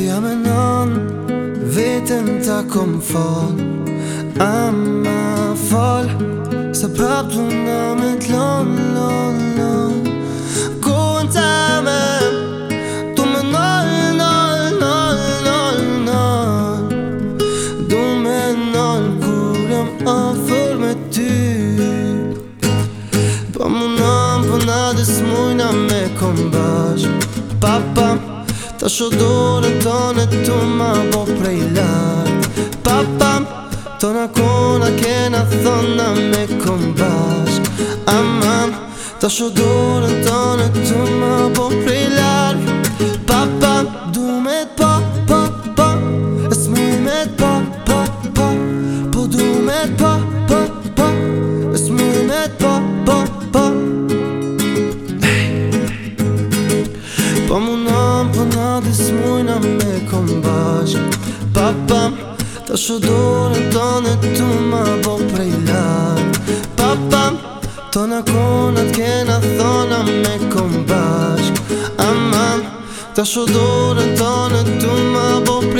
Dhe jam e veten ta kom fol Am ma fol, sa prap të ndamet lon, lon, lon Ku në me, Tu me nol, nol, nol, nol, nol Du me nol, kur am me ty Po mu nëm, po në dësmu i në me kombash Pa, pa Ta shodore tonë të ma bo prej lart Pa pa Tona kona kena thona me kom Am am Ta shodore tonë të ma bo prej lart Pa pa Du me të pa pa pa Es mu me të pa pa pa Po du me të pa pa pa Es mu me të pa pa pa Po mu nëm po Adis mujna me kom bashk Papam Ta shodore tonë Tu ma bo prej lak Papam tonë konat kena thona Me kom bashk Amam Ta shodore tonë Tu ma bo prej lak